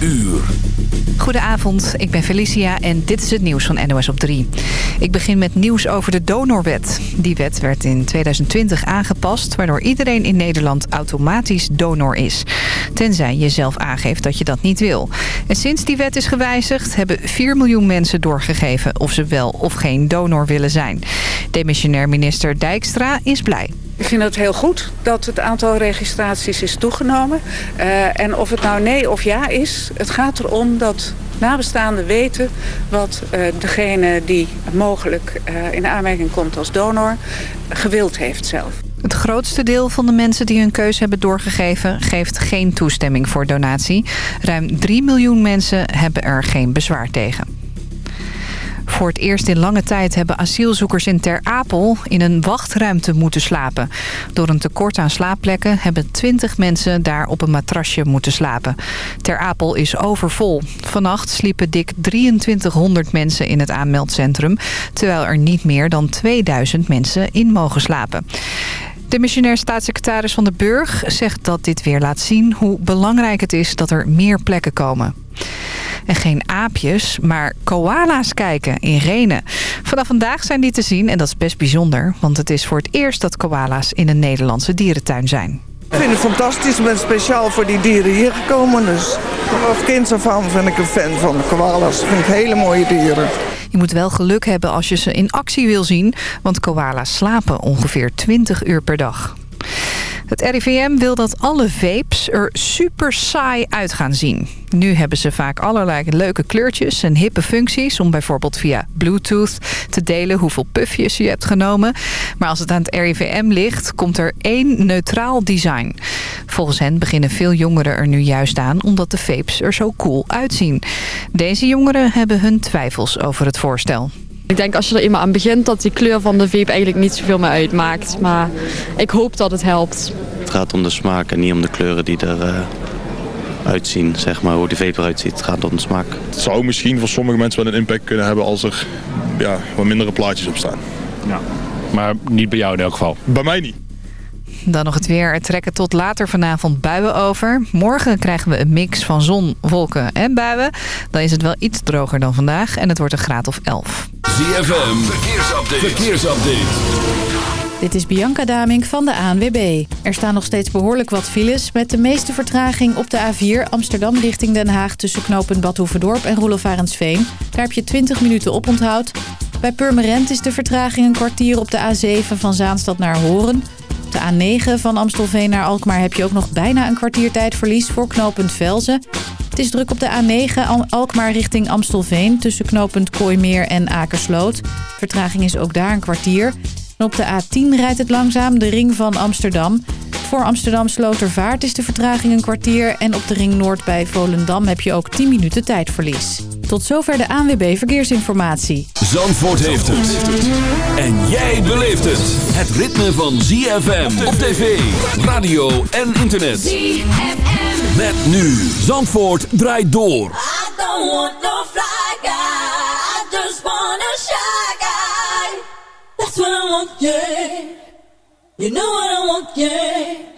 uur. Goedenavond, ik ben Felicia en dit is het nieuws van NOS op 3. Ik begin met nieuws over de donorwet. Die wet werd in 2020 aangepast... waardoor iedereen in Nederland automatisch donor is. Tenzij je zelf aangeeft dat je dat niet wil. En sinds die wet is gewijzigd... hebben 4 miljoen mensen doorgegeven... of ze wel of geen donor willen zijn. Demissionair minister Dijkstra is blij. Ik vind het heel goed dat het aantal registraties is toegenomen. Uh, en of het nou nee of ja is, het gaat erom dat nabestaanden weten wat uh, degene die mogelijk uh, in aanmerking komt als donor gewild heeft zelf. Het grootste deel van de mensen die hun keuze hebben doorgegeven... geeft geen toestemming voor donatie. Ruim 3 miljoen mensen hebben er geen bezwaar tegen. Voor het eerst in lange tijd hebben asielzoekers in Ter Apel in een wachtruimte moeten slapen. Door een tekort aan slaapplekken hebben 20 mensen daar op een matrasje moeten slapen. Ter Apel is overvol. Vannacht sliepen dik 2300 mensen in het aanmeldcentrum, terwijl er niet meer dan 2000 mensen in mogen slapen. De missionair staatssecretaris van de Burg zegt dat dit weer laat zien hoe belangrijk het is dat er meer plekken komen. En geen aapjes, maar koala's kijken in Renen. Vanaf vandaag zijn die te zien en dat is best bijzonder. Want het is voor het eerst dat koala's in een Nederlandse dierentuin zijn. Ik vind het fantastisch. Ik ben speciaal voor die dieren hier gekomen. Dus vanaf kind af aan ben ik een fan van de koala's. Ik vind ik hele mooie dieren. Je moet wel geluk hebben als je ze in actie wil zien. Want koala's slapen ongeveer 20 uur per dag. Het RIVM wil dat alle vapes er super saai uit gaan zien. Nu hebben ze vaak allerlei leuke kleurtjes en hippe functies... om bijvoorbeeld via Bluetooth te delen hoeveel puffjes je hebt genomen. Maar als het aan het RIVM ligt, komt er één neutraal design. Volgens hen beginnen veel jongeren er nu juist aan... omdat de vapes er zo cool uitzien. Deze jongeren hebben hun twijfels over het voorstel. Ik denk als je er eenmaal aan begint dat die kleur van de vape eigenlijk niet zoveel meer uitmaakt. Maar ik hoop dat het helpt. Het gaat om de smaak en niet om de kleuren die er uh, uitzien. Zeg maar, hoe de vape eruit ziet. Het gaat om de smaak. Het zou misschien voor sommige mensen wel een impact kunnen hebben als er ja, wat mindere plaatjes op staan. Ja. Maar niet bij jou in elk geval? Bij mij niet. Dan nog het weer. Er trekken tot later vanavond buien over. Morgen krijgen we een mix van zon, wolken en buien. Dan is het wel iets droger dan vandaag en het wordt een graad of 11. ZFM, verkeersupdate. verkeersupdate. Dit is Bianca Damink van de ANWB. Er staan nog steeds behoorlijk wat files... met de meeste vertraging op de A4 Amsterdam richting Den Haag... tussen knooppunt Badhoevedorp en Roelof Daar heb je 20 minuten op onthoud. Bij Purmerend is de vertraging een kwartier op de A7 van Zaanstad naar Horen... Op de A9 van Amstelveen naar Alkmaar heb je ook nog bijna een kwartiertijdverlies voor knooppunt Velzen. Het is druk op de A9 Alkmaar richting Amstelveen tussen knooppunt Kooimeer en Akersloot. Vertraging is ook daar een kwartier. En op de A10 rijdt het langzaam de ring van Amsterdam. Voor Amsterdam Slotervaart is de vertraging een kwartier... en op de ring Noord bij Volendam heb je ook 10 minuten tijdverlies. Tot zover de ANWB Verkeersinformatie. Zandvoort heeft het. En jij beleeft het. Het ritme van ZFM op tv, radio en internet. ZFM. Met nu. Zandvoort draait door. I don't want no fly guy. I just. That's what I want, yeah. You know what I want, yeah.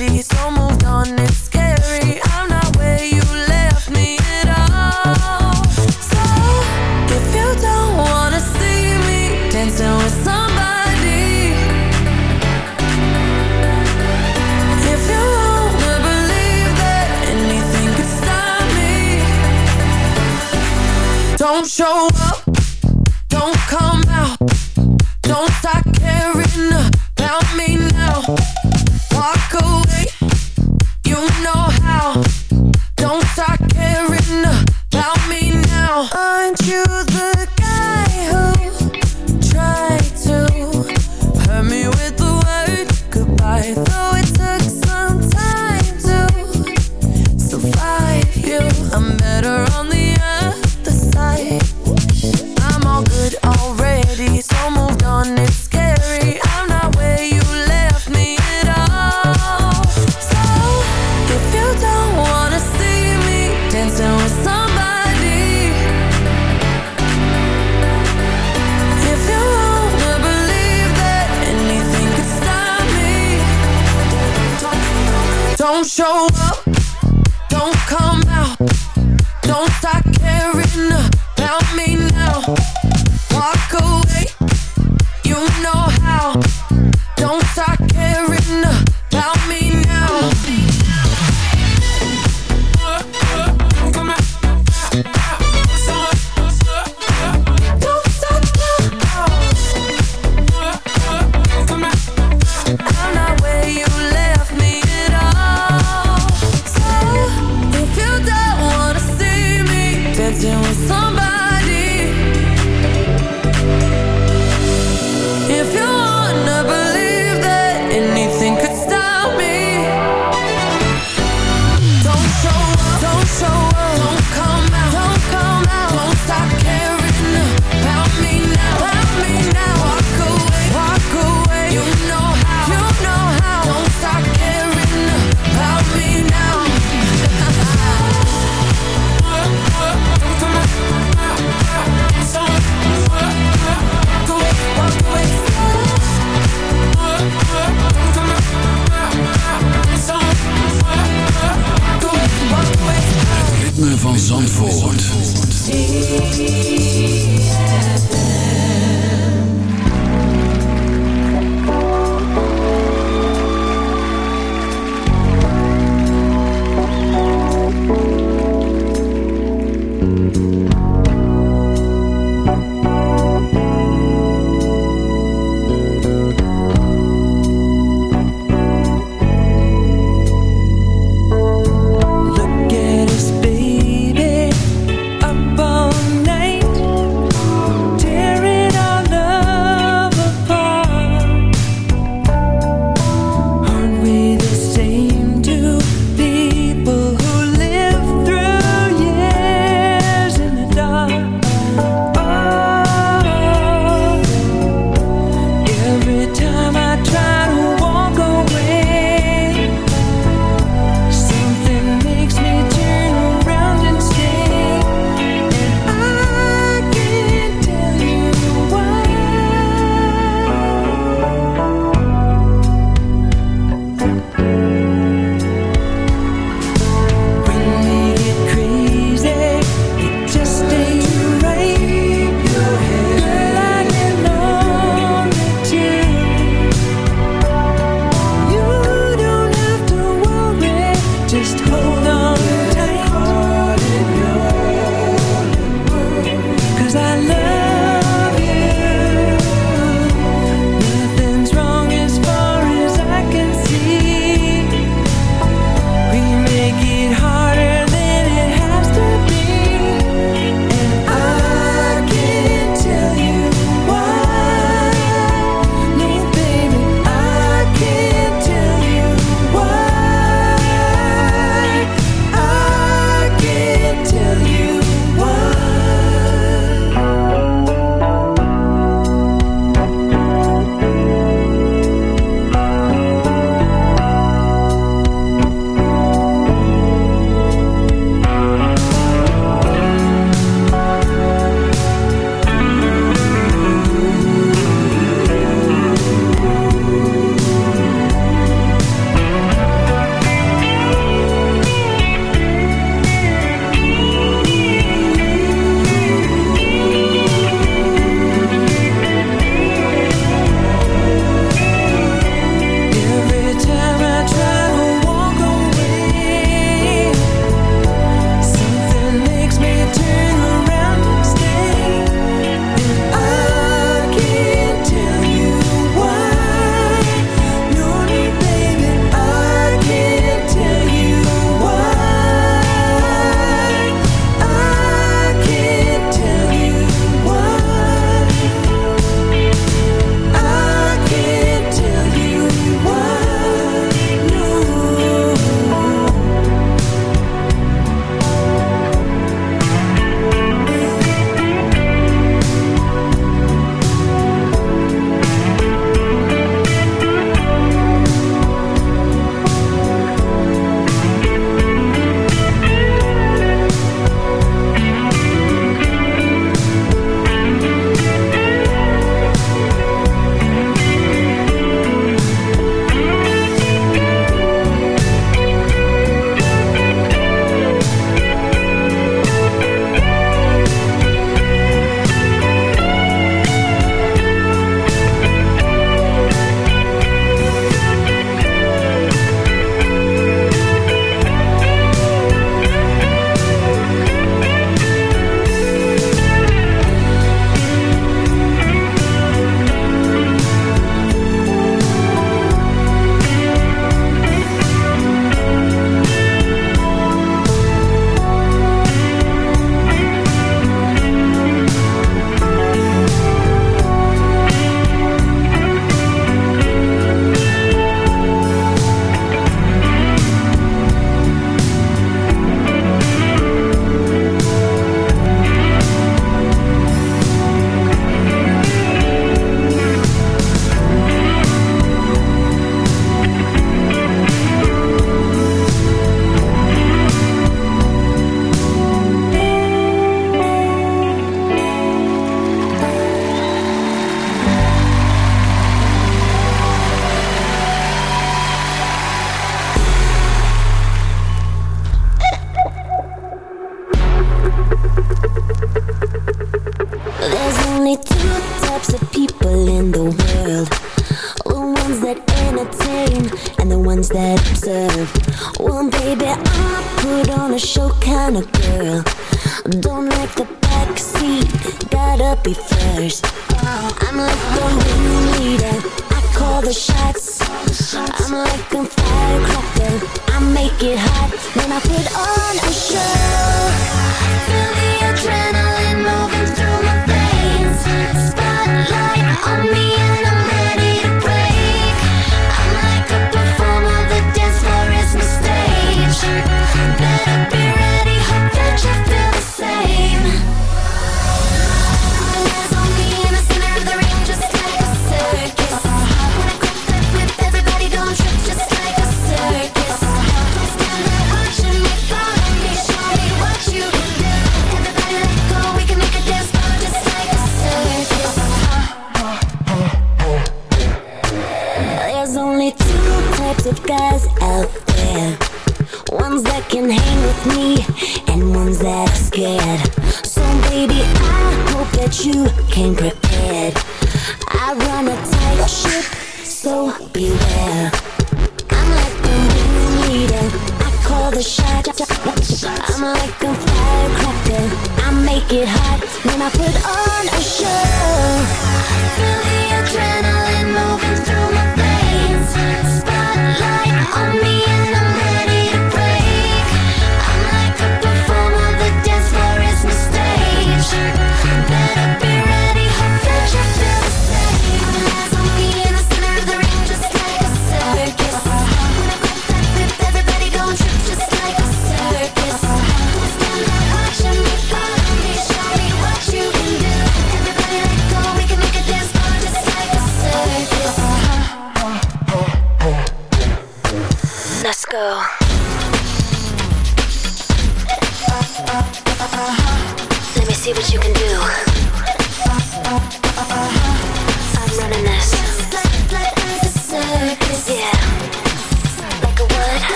She's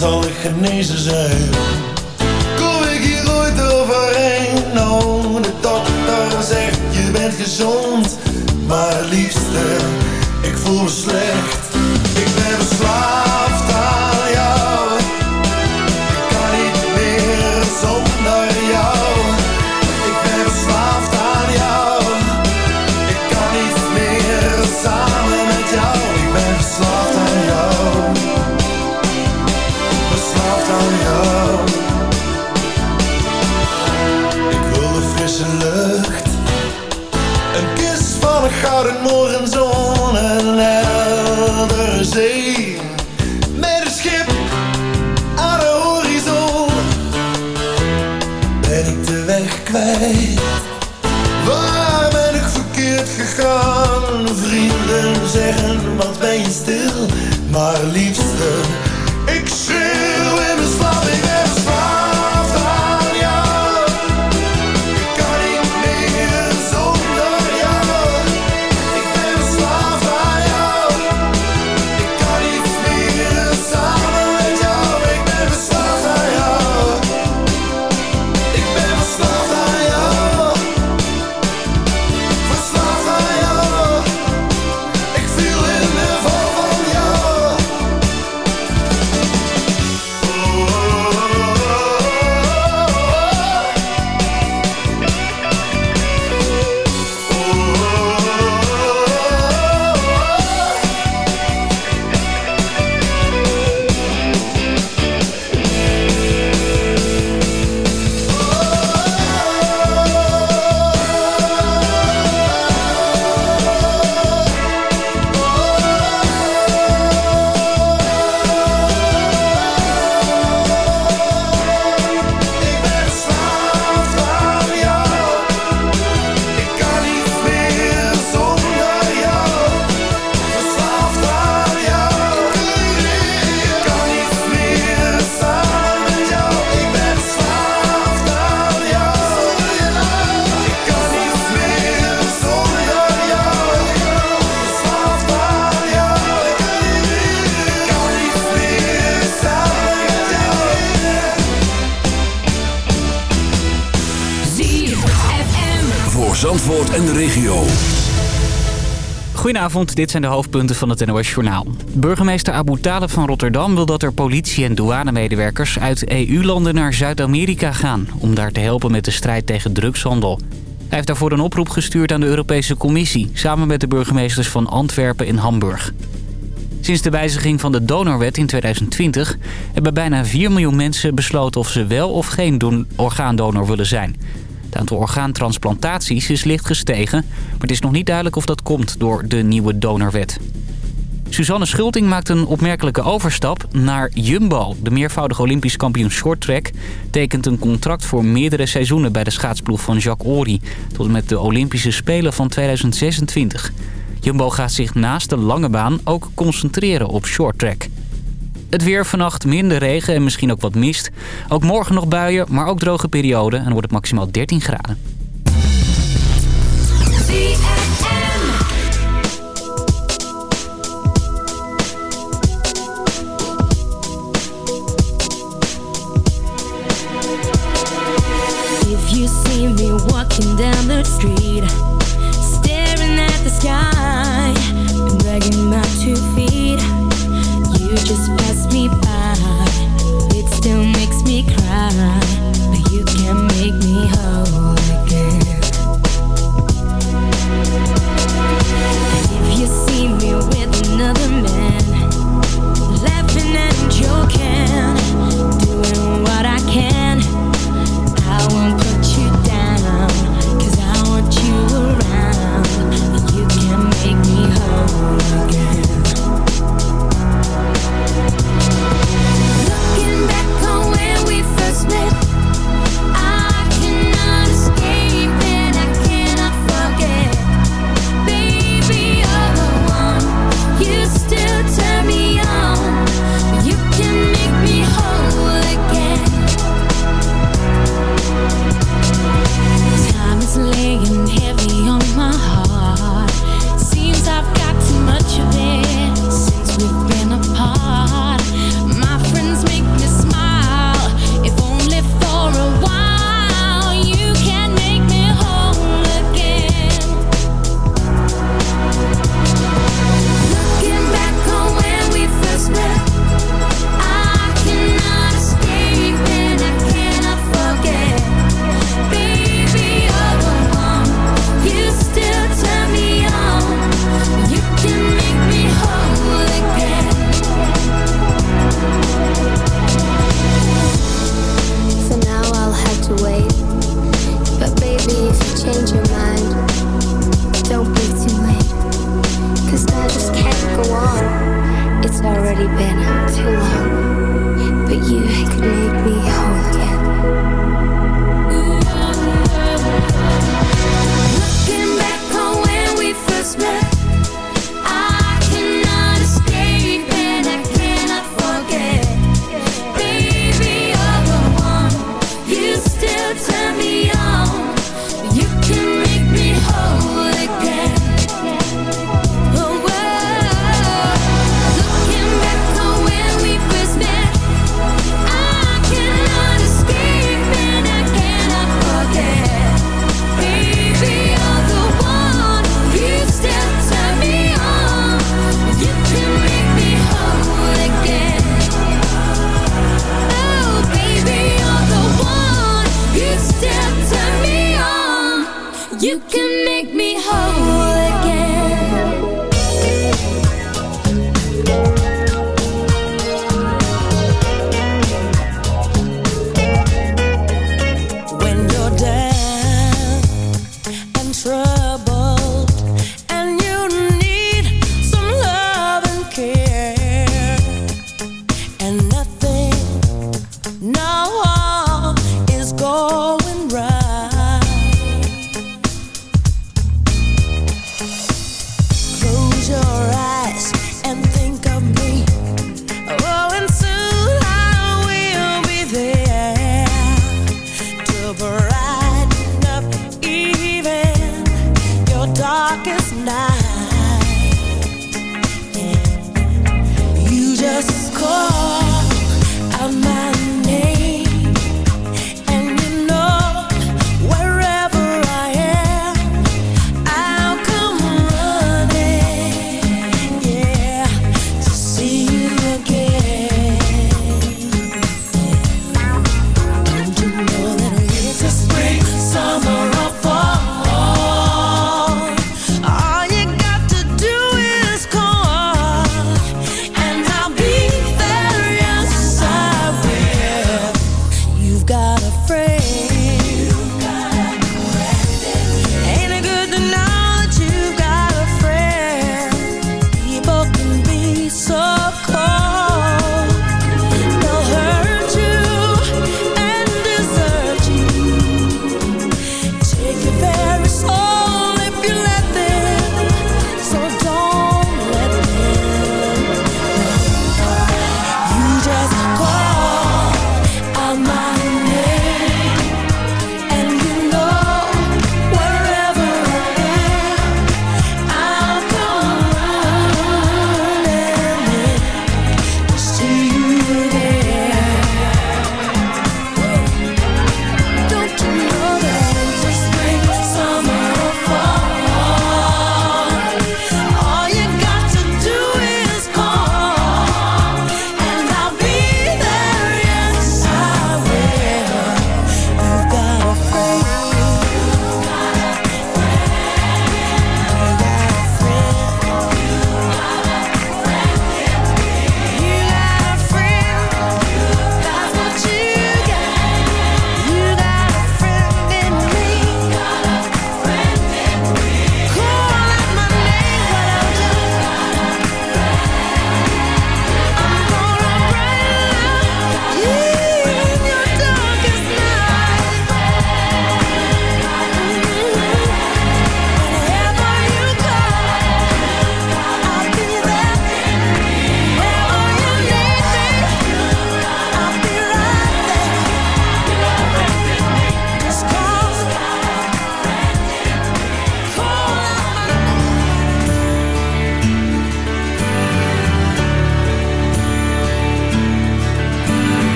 Wanneer zal ik genezen zijn? Kom ik hier ooit overheen? Nou, de dokter zegt je bent gezond, maar liefste, ik voel me slecht. Ik ben verslaafd Goedenavond, dit zijn de hoofdpunten van het NOS Journaal. Burgemeester Abu Talib van Rotterdam wil dat er politie- en douanemedewerkers uit EU-landen naar Zuid-Amerika gaan... om daar te helpen met de strijd tegen drugshandel. Hij heeft daarvoor een oproep gestuurd aan de Europese Commissie... samen met de burgemeesters van Antwerpen en Hamburg. Sinds de wijziging van de donorwet in 2020 hebben bijna 4 miljoen mensen besloten of ze wel of geen orgaandonor willen zijn. Het aantal orgaantransplantaties is licht gestegen, maar het is nog niet duidelijk of dat komt door de nieuwe donorwet. Suzanne Schulting maakt een opmerkelijke overstap naar Jumbo. De meervoudige Olympisch kampioen shorttrack tekent een contract voor meerdere seizoenen bij de schaatsploeg van Jacques Ory. Tot en met de Olympische Spelen van 2026. Jumbo gaat zich naast de lange baan ook concentreren op shorttrack. Het weer vannacht minder regen en misschien ook wat mist. Ook morgen nog buien, maar ook droge perioden. En wordt het maximaal 13 graden. If you see me walking down the street, staring at the sky, dragging my two feet, you just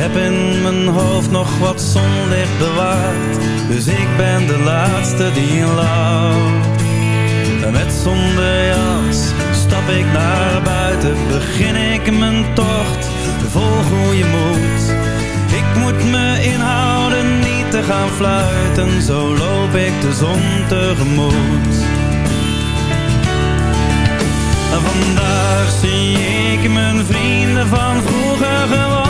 heb in mijn hoofd nog wat zonlicht bewaard. Dus ik ben de laatste die in loopt. Met zonder jas stap ik naar buiten. Begin ik mijn tocht, vol goede moed Ik moet me inhouden niet te gaan fluiten. Zo loop ik de zon tegemoet. Vandaag zie ik mijn vrienden van vroeger gewoon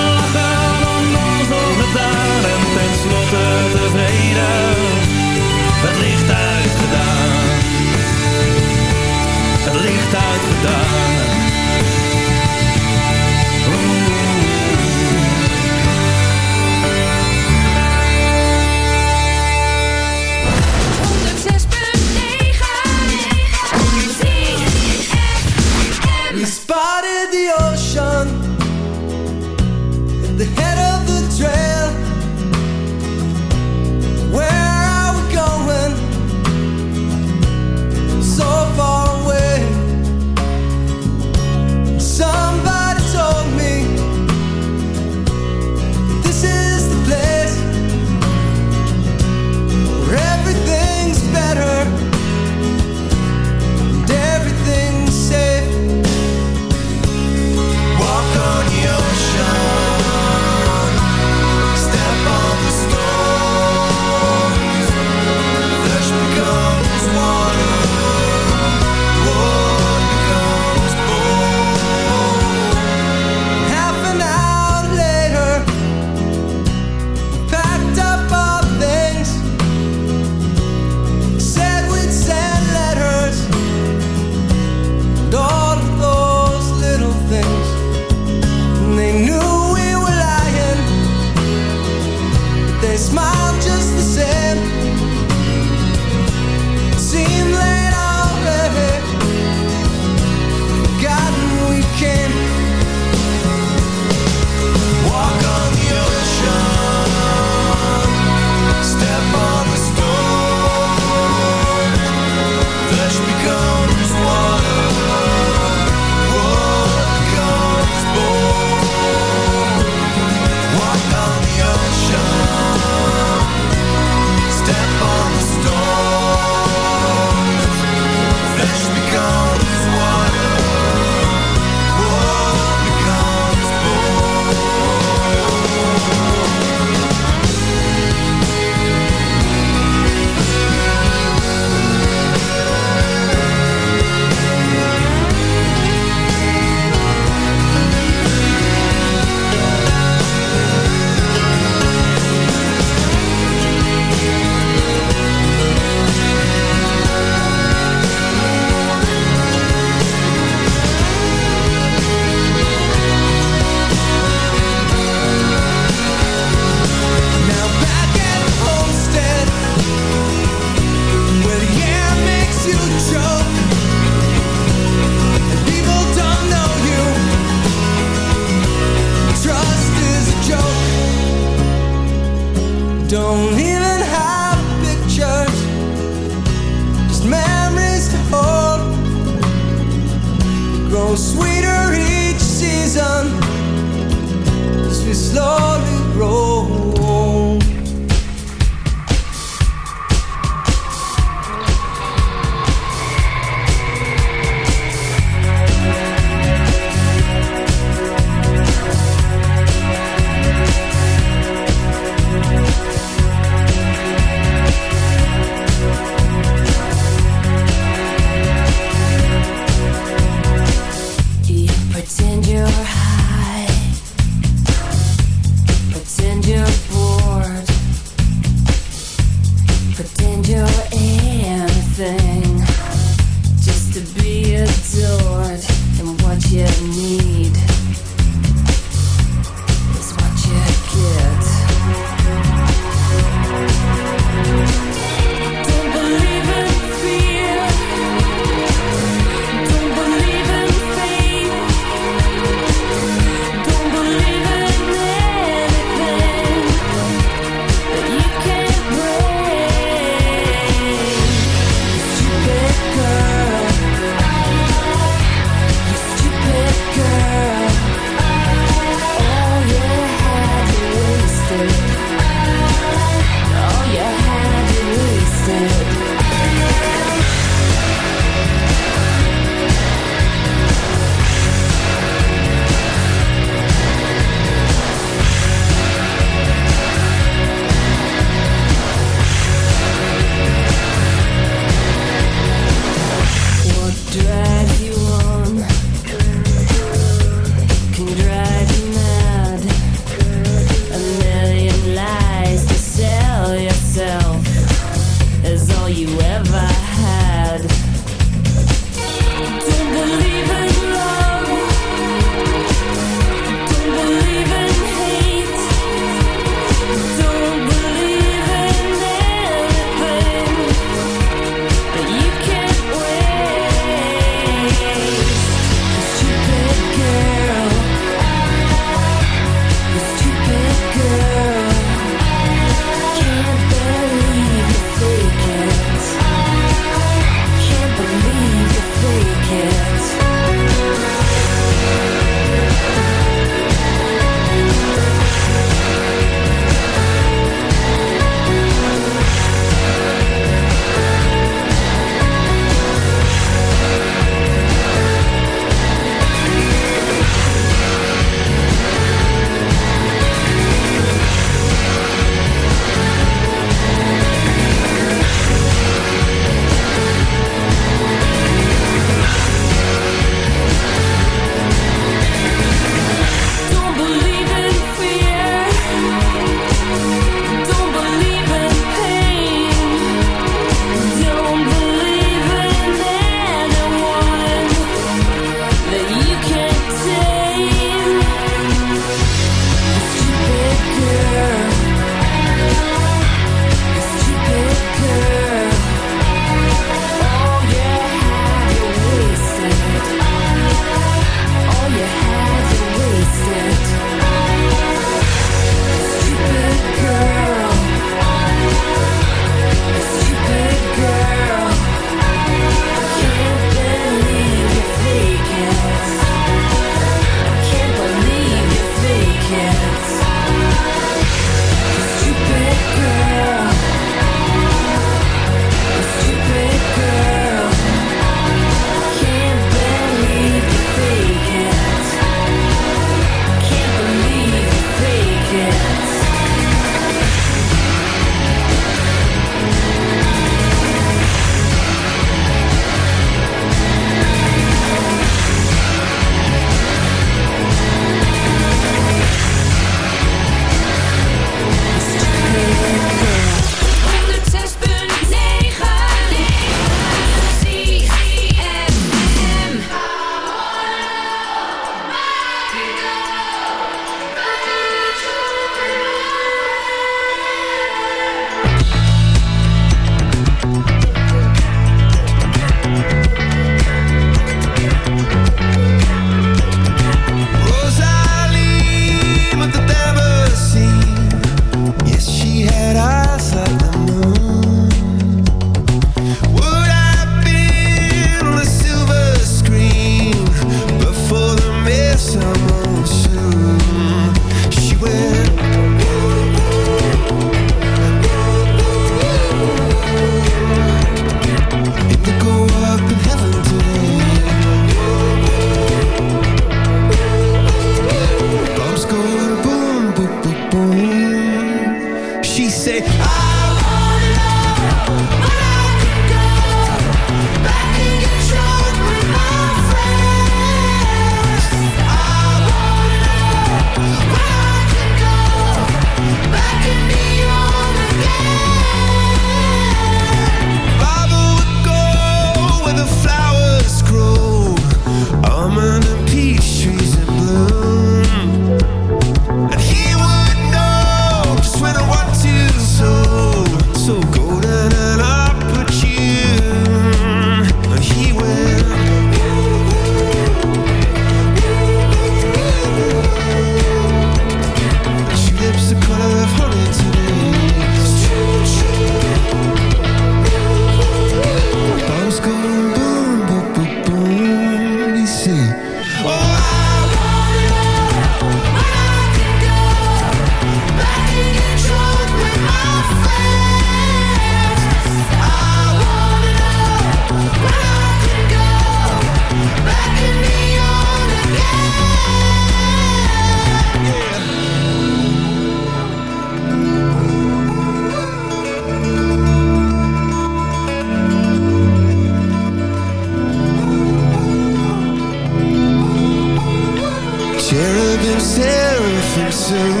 to